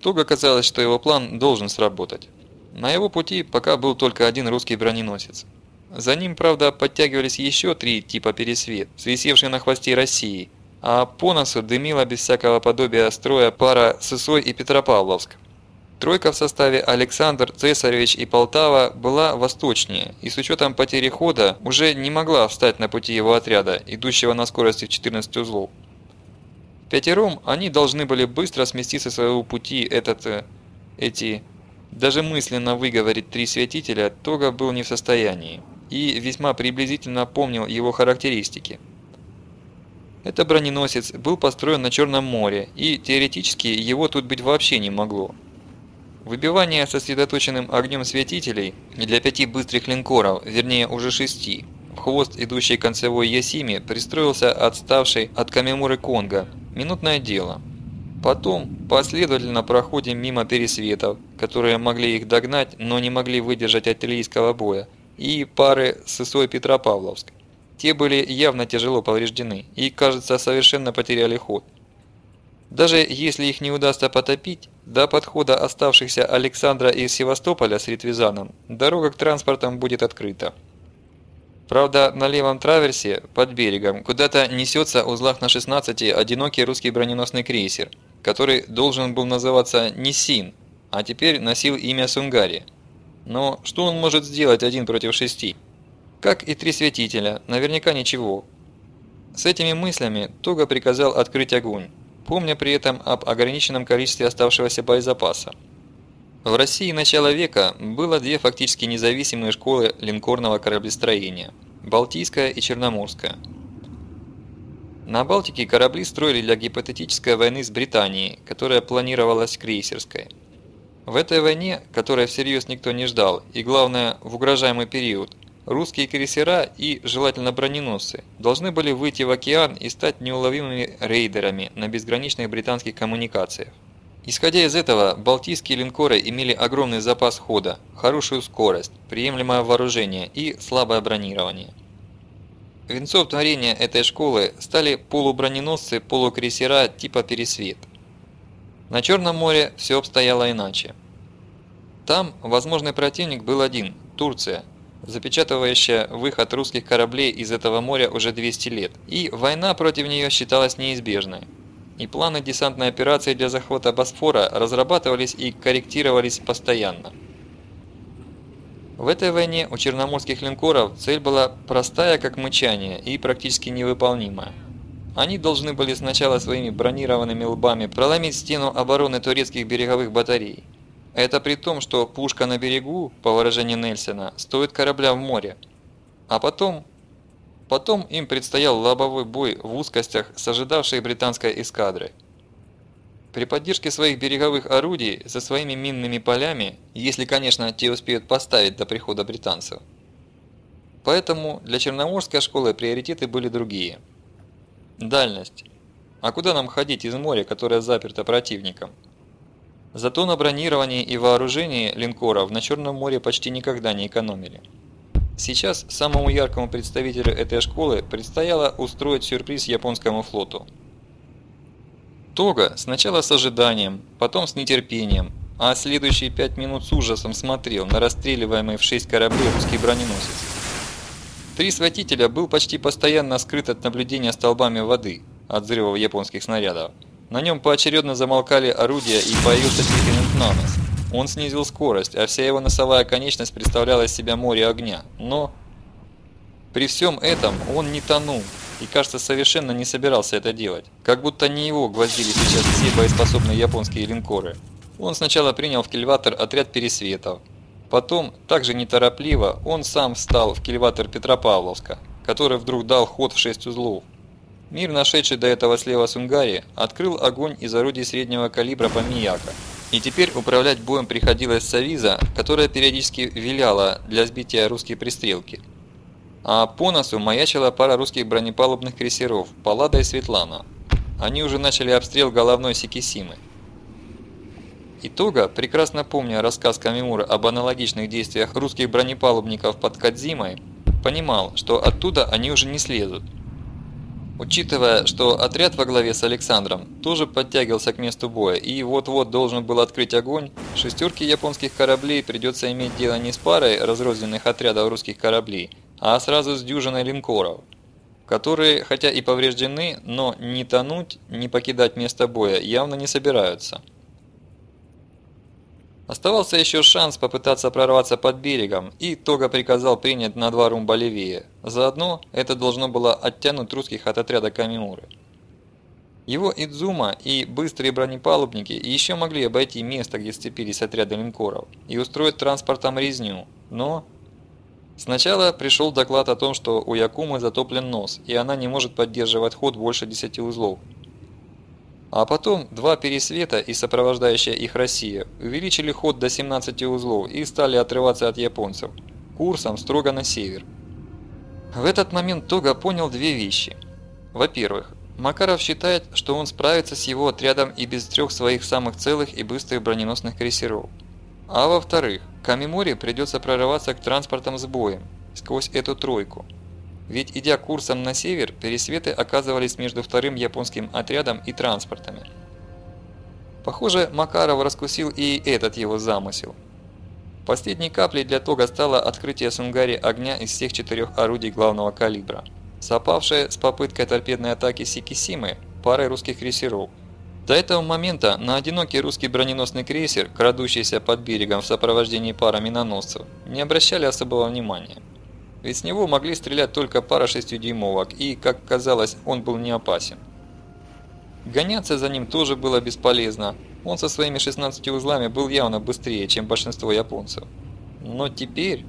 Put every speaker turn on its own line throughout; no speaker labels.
Туго казалось, что его план должен сработать. На его пути пока был только один русский броненосец. За ним, правда, подтягивались еще три типа «Пересвет», свисевшие на хвосте России, а по носу дымила без всякого подобия строя пара Сысой и Петропавловск. Тройка в составе Александр, Цесаревич и Полтава была восточнее и с учетом потери хода уже не могла встать на пути его отряда, идущего на скорости в 14 узлов. Пятером они должны были быстро смести со своего пути этот, э, эти, даже мысленно выговорить три святителя Тога был не в состоянии и весьма приблизительно помнил его характеристики. Это броненосец был построен на Черном море, и теоретически его тут быть вообще не могло. Выбивание сосредоточенным огнем святителей для пяти быстрых линкоров, вернее уже шести, в хвост идущей концевой Ясими пристроился отставший от Камемуры Конга. Минутное дело. Потом последовательно проходим мимо пересветов, которые могли их догнать, но не могли выдержать артиллерийского боя, и пары с ИСой Петропавловск. Те были явно тяжело повреждены и, кажется, совершенно потеряли ход. Даже если их не удастся потопить, до подхода оставшихся Александра из Севастополя с Ритвизаном дорога к транспортам будет открыта. Правда, на левом траверсе, под берегом, куда-то несется узлах на 16 одинокий русский броненосный крейсер, который должен был называться Нисин, а теперь носил имя Сунгари. Но что он может сделать один против шести? Как и три святителя, наверняка ничего. С этими мыслями Тога приказал открыть огонь, помня при этом об ограниченном количестве оставшегося боезапаса. В России начала века было две фактически независимые школы линкорного кораблестроения – Балтийская и Черноморская. На Балтике корабли строили для гипотетической войны с Британией, которая планировалась крейсерской – в этой войне, которой всерьез никто не ждал, и главное, в угрожаемый период, русские крейсера и, желательно, броненосцы должны были выйти в океан и стать неуловимыми рейдерами на безграничных британских коммуникациях. Исходя из этого, балтийские линкоры имели огромный запас хода, хорошую скорость, приемлемое вооружение и слабое бронирование. Венцов творения этой школы стали полуброненосцы полукрейсера типа «Пересвет». На Черном море все обстояло иначе. Там возможный противник был один – Турция, запечатывающая выход русских кораблей из этого моря уже 200 лет, и война против нее считалась неизбежной. И планы десантной операции для захвата Босфора разрабатывались и корректировались постоянно. В этой войне у черноморских линкоров цель была простая как мычание и практически невыполнимая. Они должны были сначала своими бронированными лбами проломить стену обороны турецких береговых батарей. Это при том, что пушка на берегу, по выражению Нельсона, стоит корабля в море. А потом... Потом им предстоял лобовой бой в узкостях с ожидавшей британской эскадрой. При поддержке своих береговых орудий со своими минными полями, если, конечно, те успеют поставить до прихода британцев. Поэтому для Черноморской школы приоритеты были другие – Дальность. А куда нам ходить из моря, которое заперто противником? Зато на бронировании и вооружении линкоров на Черном море почти никогда не экономили. Сейчас самому яркому представителю этой школы предстояло устроить сюрприз японскому флоту. Тога сначала с ожиданием, потом с нетерпением, а следующие пять минут с ужасом смотрел на расстреливаемый в шесть кораблей русский броненосец. Три святителя был почти постоянно скрыт от наблюдения столбами воды от взрывов японских снарядов. На нем поочередно замолкали орудия и появился Тихонов Нанос. Он снизил скорость, а вся его носовая конечность представляла из себя море огня. Но при всем этом он не тонул и, кажется, совершенно не собирался это делать. Как будто не его гвоздили сейчас все боеспособные японские линкоры. Он сначала принял в кильватор отряд пересветов, Потом, также неторопливо, он сам встал в кильватор Петропавловска, который вдруг дал ход в шесть узлов. Мир, нашедший до этого слева Сунгари, открыл огонь из орудий среднего калибра по Мияка. И теперь управлять боем приходилось Савиза, которая периодически виляла для сбития русские пристрелки. А по носу маячила пара русских бронепалубных крейсеров Паллада и Светлана. Они уже начали обстрел головной Сикисимы. Итога, прекрасно помня рассказ Камимура об аналогичных действиях русских бронепалубников под Кадзимой, понимал, что оттуда они уже не слезут. Учитывая, что отряд во главе с Александром тоже подтягивался к месту боя и вот-вот должен был открыть огонь, шестерке японских кораблей придется иметь дело не с парой разрозненных отрядов русских кораблей, а сразу с дюжиной линкоров, которые, хотя и повреждены, но не тонуть, не покидать место боя явно не собираются. Оставался еще шанс попытаться прорваться под берегом, и Тога приказал принять на два румба левее. Заодно это должно было оттянуть русских от отряда Камимуры. Его Идзума и быстрые бронепалубники еще могли обойти место, где сцепились отряды линкоров, и устроить транспортом резню, но... Сначала пришел доклад о том, что у Якумы затоплен нос, и она не может поддерживать ход больше 10 узлов. А потом два пересвета и сопровождающая их Россия увеличили ход до 17 узлов и стали отрываться от японцев, курсом строго на север. В этот момент Тога понял две вещи. Во-первых, Макаров считает, что он справится с его отрядом и без трех своих самых целых и быстрых броненосных крейсеров. А во-вторых, Камимори придется прорываться к транспортам с боем, сквозь эту тройку – ведь идя курсом на север, пересветы оказывались между вторым японским отрядом и транспортами. Похоже, Макаров раскусил и этот его замысел. Последней каплей для Тога стало открытие Сунгари огня из всех четырех орудий главного калибра, сопавшее с попыткой торпедной атаки Сикисимы парой русских крейсеров. До этого момента на одинокий русский броненосный крейсер, крадущийся под берегом в сопровождении пары миноносцев, не обращали особого внимания. Ведь с него могли стрелять только пара шестидюймовок, и, как казалось, он был не опасен. Гоняться за ним тоже было бесполезно. Он со своими 16 узлами был явно быстрее, чем большинство японцев. Но теперь...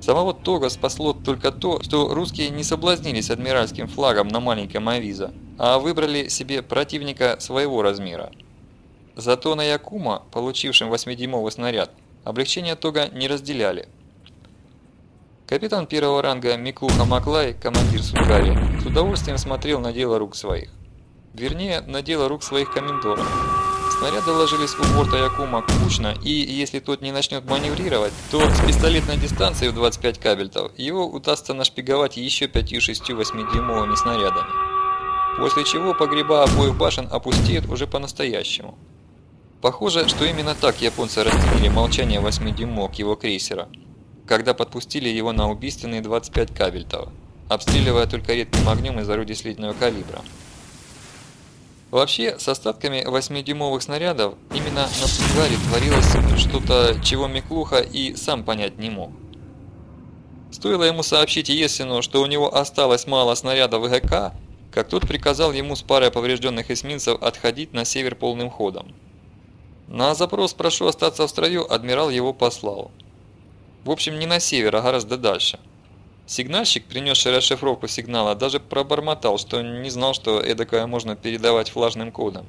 Самого Тога спасло только то, что русские не соблазнились адмиральским флагом на маленьком авиза, а выбрали себе противника своего размера. Зато на Якума, получившем 8-дюймовый снаряд, облегчение Тога не разделяли – Капитан первого ранга Миклуха Маклай, командир Сунгари, с удовольствием смотрел на дело рук своих. Вернее, на дело рук своих комендоров. Снаряды ложились у борта Якума кучно, и если тот не начнет маневрировать, то с пистолетной дистанции в 25 кабельтов его удастся нашпиговать еще 5-6-8-дюймовыми снарядами. После чего погреба обоих башен опустеют уже по-настоящему. Похоже, что именно так японцы расценили молчание 8-дюймовок его крейсера – когда подпустили его на убийственные 25 кабельтов, обстреливая только редким огнем из орудий среднего калибра. Вообще, с остатками 8-дюймовых снарядов именно на Сунгаре творилось что-то, чего Миклуха и сам понять не мог. Стоило ему сообщить Есину, что у него осталось мало снарядов ВГК, как тот приказал ему с парой поврежденных эсминцев отходить на север полным ходом. На запрос «прошу остаться в строю» адмирал его послал. В общем, не на север, а гораздо дальше. Сигнальщик, принесший расшифровку сигнала, даже пробормотал, что не знал, что эдакое можно передавать флажным кодом.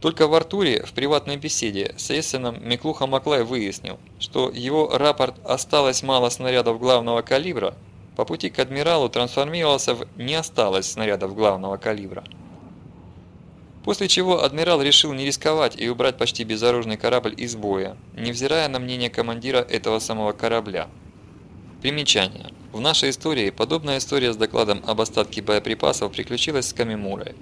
Только в Артуре в приватной беседе с Эссеном Миклуха Маклай выяснил, что его рапорт «осталось мало снарядов главного калибра» по пути к адмиралу трансформировался в «не осталось снарядов главного калибра». После чего адмирал решил не рисковать и убрать почти безоружный корабль из боя, невзирая на мнение командира этого самого корабля. Примечание. В нашей истории подобная история с докладом об остатке боеприпасов приключилась с Камимурой.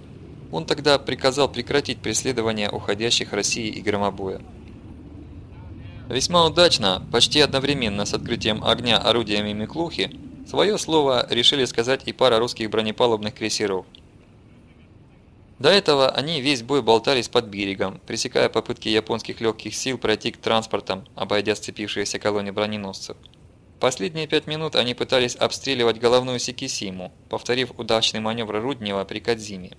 Он тогда приказал прекратить преследование уходящих России и громобоя. Весьма удачно, почти одновременно с открытием огня орудиями Миклухи, свое слово решили сказать и пара русских бронепалубных крейсеров – до этого они весь бой болтались под берегом, пресекая попытки японских легких сил пройти к транспортам, обойдя сцепившиеся колонны броненосцев. Последние пять минут они пытались обстреливать головную Сикисиму, повторив удачный маневр Руднева при Кадзиме.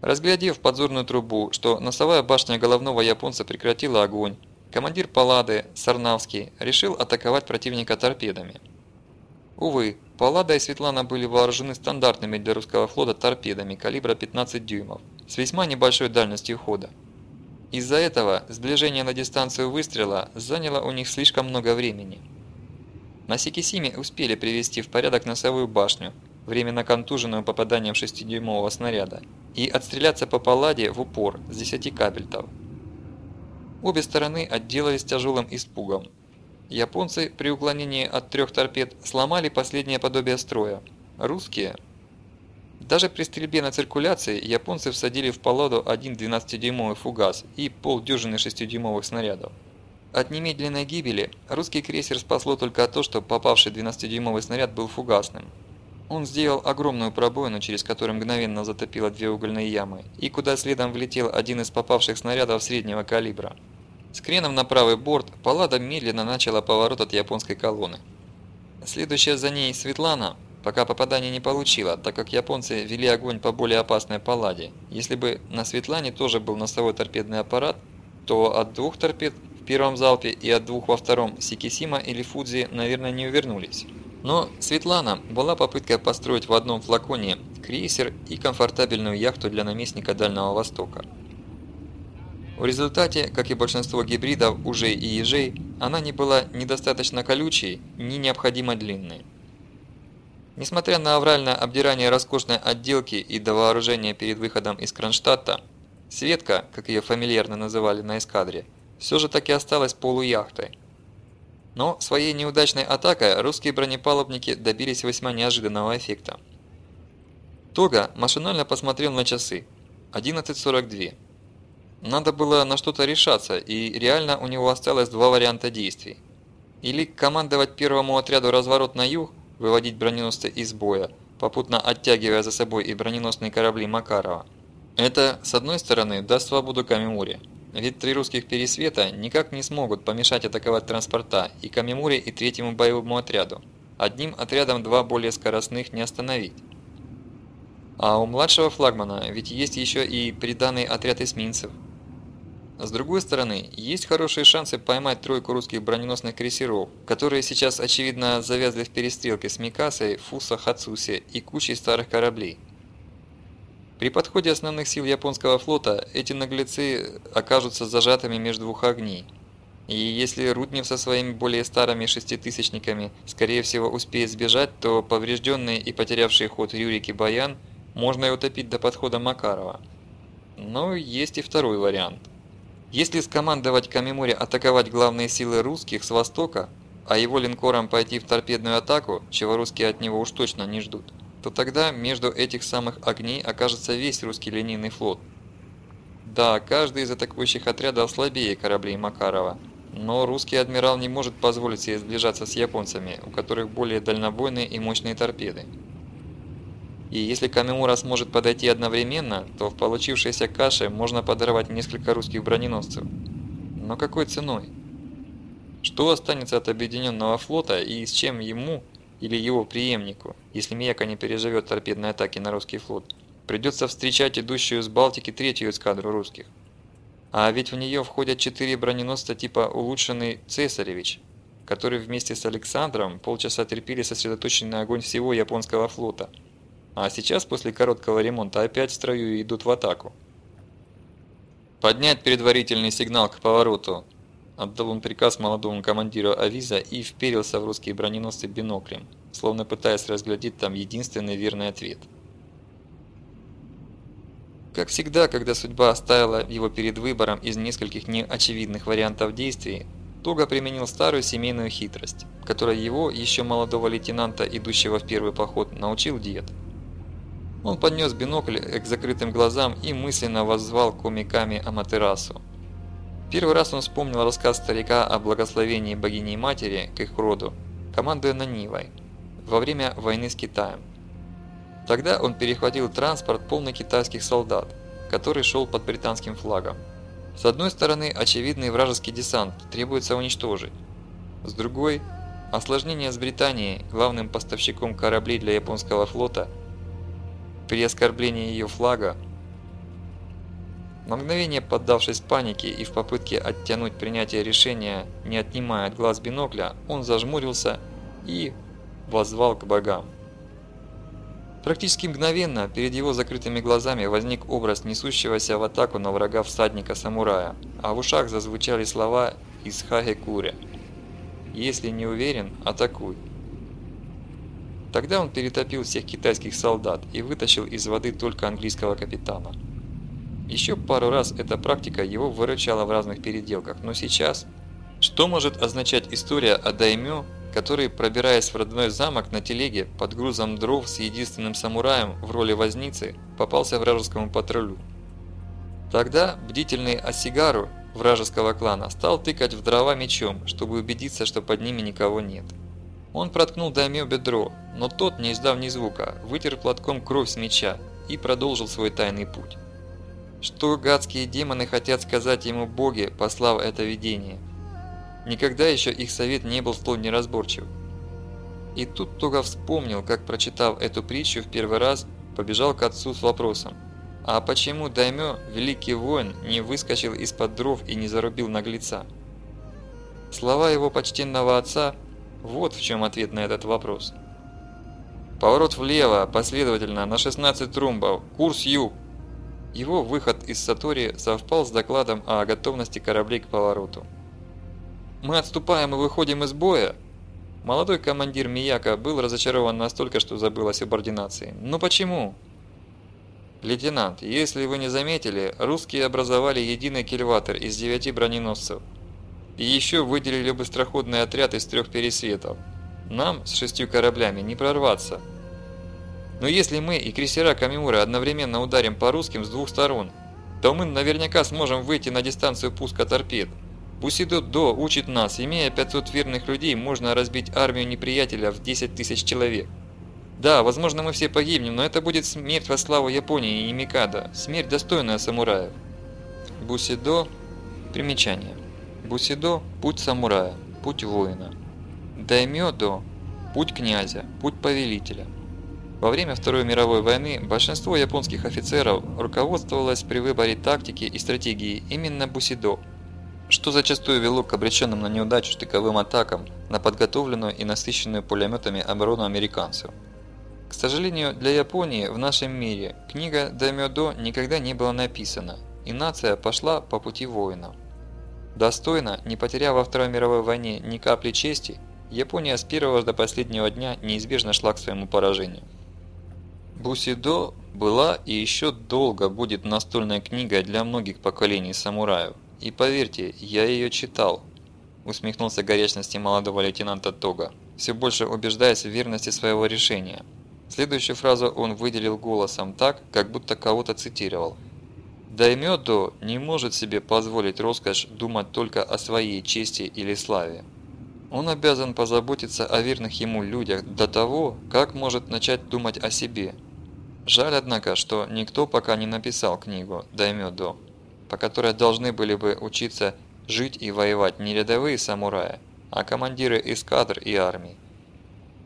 Разглядев подзорную трубу, что носовая башня головного японца прекратила огонь, командир Паллады, Сарнавский, решил атаковать противника торпедами. Увы, Паллада и Светлана были вооружены стандартными для русского флота торпедами калибра 15 дюймов с весьма небольшой дальностью хода. Из-за этого сближение на дистанцию выстрела заняло у них слишком много времени. На Сикисиме успели привести в порядок носовую башню, временно контуженную попаданием 6-дюймового снаряда, и отстреляться по Палладе в упор с 10 кабельтов. Обе стороны отделались тяжелым испугом, Японцы при уклонении от трех торпед сломали последнее подобие строя, русские. Даже при стрельбе на циркуляции японцы всадили в Палладу один 12-дюймовый фугас и полдюжины 6-дюймовых снарядов. От немедленной гибели русский крейсер спасло только то, что попавший 12-дюймовый снаряд был фугасным. Он сделал огромную пробоину, через которую мгновенно затопило две угольные ямы, и куда следом влетел один из попавших снарядов среднего калибра. С креном на правый борт Паллада медленно начала поворот от японской колонны. Следующая за ней Светлана пока попадания не получила, так как японцы вели огонь по более опасной Палладе. Если бы на Светлане тоже был носовой торпедный аппарат, то от двух торпед в первом залпе и от двух во втором Сикисима или Фудзи, наверное, не увернулись. Но Светлана была попытка построить в одном флаконе крейсер и комфортабельную яхту для наместника Дальнего Востока. В результате, как и большинство гибридов ужей и ежей, она не была недостаточно колючей, ни необходимо длинной. Несмотря на авральное обдирание роскошной отделки и до вооружения перед выходом из Кронштадта, Светка, как ее фамильярно называли на эскадре, все же таки осталась полуяхтой. Но своей неудачной атакой русские бронепалубники добились весьма неожиданного эффекта. Тога машинально посмотрел на часы. 11.42. Надо было на что-то решаться, и реально у него осталось два варианта действий. Или командовать первому отряду разворот на юг, выводить броненосцы из боя, попутно оттягивая за собой и броненосные корабли Макарова. Это, с одной стороны, даст свободу Камимуре, ведь три русских пересвета никак не смогут помешать атаковать транспорта и Камимуре, и третьему боевому отряду. Одним отрядом два более скоростных не остановить. А у младшего флагмана ведь есть еще и приданный отряд эсминцев. С другой стороны, есть хорошие шансы поймать тройку русских броненосных крейсеров, которые сейчас очевидно завязли в перестрелке с Микасой, Фуса, Хацуси и кучей старых кораблей. При подходе основных сил японского флота эти наглецы окажутся зажатыми между двух огней. И если Руднев со своими более старыми шеститысячниками скорее всего успеет сбежать, то поврежденные и потерявшие ход Рюрик и Баян можно и утопить до подхода Макарова. Но есть и второй вариант. Если скомандовать Камимуре атаковать главные силы русских с востока, а его линкорам пойти в торпедную атаку, чего русские от него уж точно не ждут, то тогда между этих самых огней окажется весь русский линейный флот. Да, каждый из атакующих отрядов слабее кораблей Макарова, но русский адмирал не может позволить себе сближаться с японцами, у которых более дальнобойные и мощные торпеды. И если Камимура сможет подойти одновременно, то в получившейся каше можно подорвать несколько русских броненосцев. Но какой ценой? Что останется от объединенного флота и с чем ему или его преемнику, если Мияка не переживет торпедной атаки на русский флот, придется встречать идущую с Балтики третью эскадру русских? А ведь в нее входят четыре броненосца типа улучшенный «Цесаревич», которые вместе с Александром полчаса терпели сосредоточенный огонь всего японского флота – а сейчас, после короткого ремонта, опять в строю идут в атаку. «Поднять предварительный сигнал к повороту!» Отдал он приказ молодому командиру Авиза и вперился в русские броненосцы биноклем, словно пытаясь разглядеть там единственный верный ответ. Как всегда, когда судьба оставила его перед выбором из нескольких неочевидных вариантов действий, Тога применил старую семейную хитрость, которой его, еще молодого лейтенанта, идущего в первый поход, научил дед – он поднес бинокль к закрытым глазам и мысленно воззвал комиками Аматерасу. Первый раз он вспомнил рассказ старика о благословении богини матери к их роду, командуя Нанивой, во время войны с Китаем. Тогда он перехватил транспорт полный китайских солдат, который шел под британским флагом. С одной стороны, очевидный вражеский десант требуется уничтожить. С другой, осложнение с Британией, главным поставщиком кораблей для японского флота – при оскорблении ее флага, на мгновение поддавшись панике и в попытке оттянуть принятие решения, не отнимая от глаз бинокля, он зажмурился и воззвал к богам. Практически мгновенно перед его закрытыми глазами возник образ несущегося в атаку на врага всадника-самурая, а в ушах зазвучали слова из Хагекуря «Если не уверен, атакуй». Тогда он перетопил всех китайских солдат и вытащил из воды только английского капитана. Еще пару раз эта практика его выручала в разных переделках, но сейчас... Что может означать история о даймё, который, пробираясь в родной замок на телеге под грузом дров с единственным самураем в роли возницы, попался вражескому патрулю. Тогда бдительный Осигару вражеского клана стал тыкать в дрова мечом, чтобы убедиться, что под ними никого нет. Он проткнул Даймё бедро, но тот, не издав ни звука, вытер платком кровь с меча и продолжил свой тайный путь. Что гадские демоны хотят сказать ему боги, послав это видение? Никогда еще их совет не был столь неразборчив. И тут Тога вспомнил, как, прочитав эту притчу в первый раз, побежал к отцу с вопросом. А почему Даймё, великий воин, не выскочил из-под дров и не зарубил наглеца? Слова его почтенного отца – вот в чем ответ на этот вопрос. Поворот влево, последовательно, на 16 трумбов, курс юг. Его выход из Сатори совпал с докладом о готовности кораблей к повороту. «Мы отступаем и выходим из боя?» Молодой командир Мияка был разочарован настолько, что забыл о субординации. «Ну почему?» «Лейтенант, если вы не заметили, русские образовали единый кильватер из девяти броненосцев. И еще выделили быстроходный отряд из трех пересветов. Нам с шестью кораблями не прорваться. Но если мы и крейсера Камиуры одновременно ударим по русским с двух сторон, то мы наверняка сможем выйти на дистанцию пуска торпед. Бусидо До учит нас, имея 500 верных людей, можно разбить армию неприятеля в 10 тысяч человек. Да, возможно мы все погибнем, но это будет смерть во славу Японии и Микада, смерть достойная самураев. Бусидо – примечание. Бусидо – путь самурая, путь воина. Даймё-до – путь князя, путь повелителя. Во время Второй мировой войны большинство японских офицеров руководствовалось при выборе тактики и стратегии именно бусидо, что зачастую вело к обреченным на неудачу штыковым атакам на подготовленную и насыщенную пулеметами оборону американцев. К сожалению для Японии в нашем мире книга Даймёдо никогда не была написана, и нация пошла по пути воинов. Достойно, не потеряв во Второй мировой войне ни капли чести, Япония с первого до последнего дня неизбежно шла к своему поражению. Бусидо была и еще долго будет настольной книгой для многих поколений самураев. И поверьте, я ее читал. Усмехнулся горячности молодого лейтенанта Тога, все больше убеждаясь в верности своего решения. Следующую фразу он выделил голосом так, как будто кого-то цитировал. Даймёдо не может себе позволить роскошь думать только о своей чести или славе. Он обязан позаботиться о верных ему людях до того, как может начать думать о себе. Жаль, однако, что никто пока не написал книгу Даймёдо, по которой должны были бы учиться жить и воевать не рядовые самураи, а командиры эскадр и армий.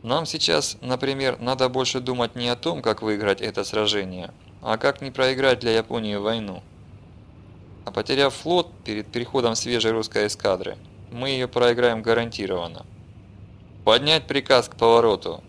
Нам сейчас, например, надо больше думать не о том, как выиграть это сражение, а как не проиграть для Японии войну. А потеряв флот перед переходом свежей русской эскадры, мы ее проиграем гарантированно. Поднять приказ к повороту.